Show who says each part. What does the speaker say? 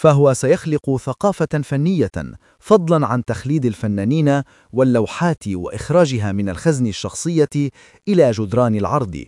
Speaker 1: فهو سيخلق ثقافة فنية فضلا عن تخليد الفنانين واللوحات وإخراجها من الخزن الشخصية إلى جدران العرض.